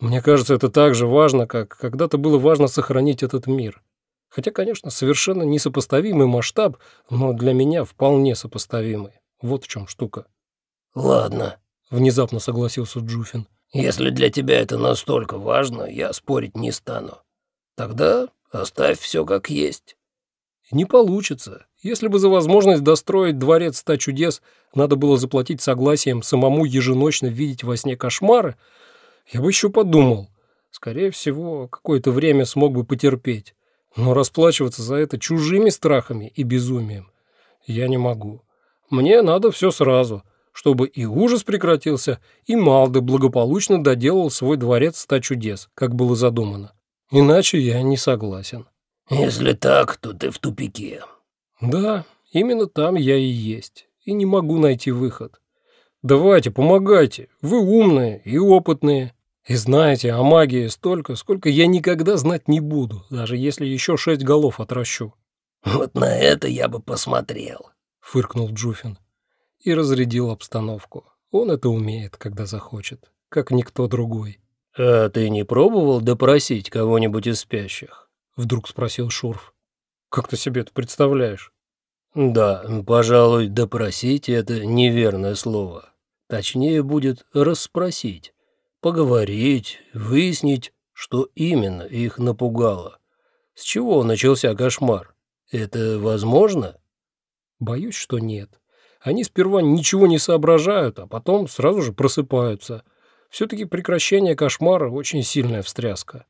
Мне кажется, это так же важно, как когда-то было важно сохранить этот мир. Хотя, конечно, совершенно несопоставимый масштаб, но для меня вполне сопоставимый. Вот в чем штука. «Ладно», — внезапно согласился Джуфин. «Если для тебя это настолько важно, я спорить не стану. Тогда оставь все как есть». Не получится. Если бы за возможность достроить дворец ста чудес надо было заплатить согласием самому еженочно видеть во сне кошмары, я бы еще подумал. Скорее всего, какое-то время смог бы потерпеть. Но расплачиваться за это чужими страхами и безумием я не могу. Мне надо все сразу, чтобы и ужас прекратился, и Малды благополучно доделал свой дворец ста чудес, как было задумано. Иначе я не согласен. «Если так, то ты в тупике». «Да, именно там я и есть, и не могу найти выход. Давайте, помогайте, вы умные и опытные, и знаете о магии столько, сколько я никогда знать не буду, даже если еще шесть голов отращу». «Вот на это я бы посмотрел», — фыркнул Джуфин и разрядил обстановку. Он это умеет, когда захочет, как никто другой. «А ты не пробовал допросить кого-нибудь из спящих?» — вдруг спросил Шурф. «Как ты себе это представляешь?» «Да, пожалуй, допросить — это неверное слово. Точнее будет расспросить, поговорить, выяснить, что именно их напугало. С чего начался кошмар? Это возможно?» «Боюсь, что нет. Они сперва ничего не соображают, а потом сразу же просыпаются. Все-таки прекращение кошмара — очень сильная встряска.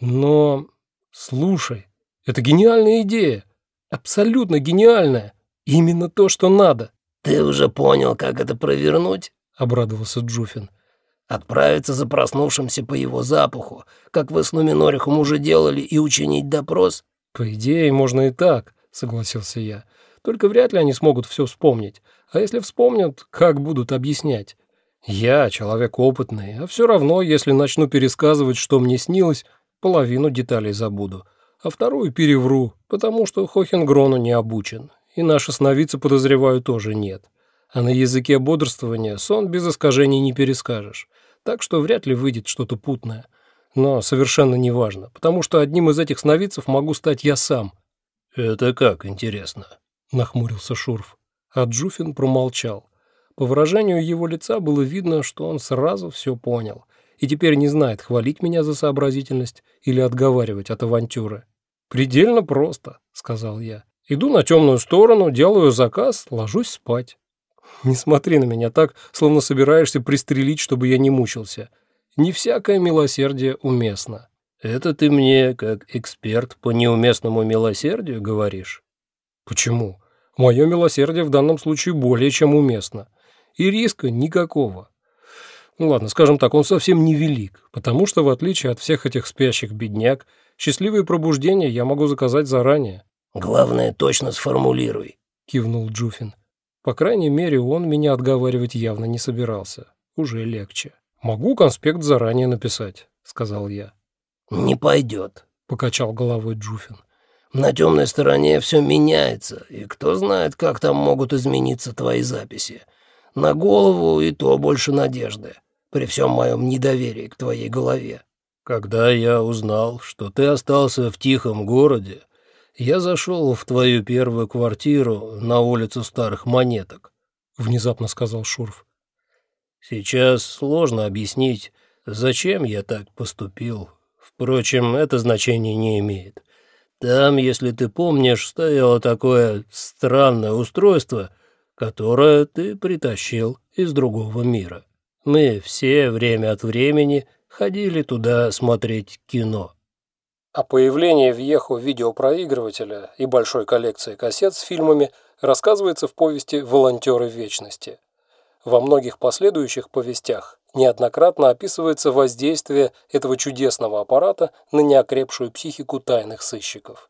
Но «Слушай, это гениальная идея. Абсолютно гениальная. Именно то, что надо». «Ты уже понял, как это провернуть?» — обрадовался Джуфин. «Отправиться за проснувшимся по его запаху, как вы с Нуминорихом уже делали, и учинить допрос?» «По идее, можно и так», — согласился я. «Только вряд ли они смогут все вспомнить. А если вспомнят, как будут объяснять? Я человек опытный, а все равно, если начну пересказывать, что мне снилось, половину деталей забуду, а вторую перевру, потому что Хохенгрону не обучен, и наши сновидцы, подозреваю, тоже нет. А на языке бодрствования сон без искажений не перескажешь, так что вряд ли выйдет что-то путное. Но совершенно не важно, потому что одним из этих сновидцев могу стать я сам». «Это как, интересно?» – нахмурился Шурф. А Джуфин промолчал. По выражению его лица было видно, что он сразу все понял – и теперь не знает, хвалить меня за сообразительность или отговаривать от авантюры. «Предельно просто», — сказал я. «Иду на темную сторону, делаю заказ, ложусь спать». Не смотри на меня так, словно собираешься пристрелить, чтобы я не мучился. Не всякое милосердие уместно. Это ты мне, как эксперт по неуместному милосердию, говоришь? Почему? Мое милосердие в данном случае более чем уместно. И риска никакого. Ну ладно, скажем так, он совсем невелик, потому что, в отличие от всех этих спящих бедняк, счастливые пробуждения я могу заказать заранее. «Главное, точно сформулируй», — кивнул Джуфин. По крайней мере, он меня отговаривать явно не собирался. Уже легче. «Могу конспект заранее написать», — сказал я. «Не пойдет», — покачал головой Джуфин. «На темной стороне все меняется, и кто знает, как там могут измениться твои записи. На голову и то больше надежды, при всем моем недоверии к твоей голове. Когда я узнал, что ты остался в тихом городе, я зашел в твою первую квартиру на улицу Старых Монеток, — внезапно сказал Шурф. Сейчас сложно объяснить, зачем я так поступил. Впрочем, это значение не имеет. Там, если ты помнишь, стояло такое странное устройство — которое ты притащил из другого мира. Мы все время от времени ходили туда смотреть кино». О появлении в Еху видеопроигрывателя и большой коллекции кассет с фильмами рассказывается в повести «Волонтеры вечности». Во многих последующих повестях неоднократно описывается воздействие этого чудесного аппарата на неокрепшую психику тайных сыщиков.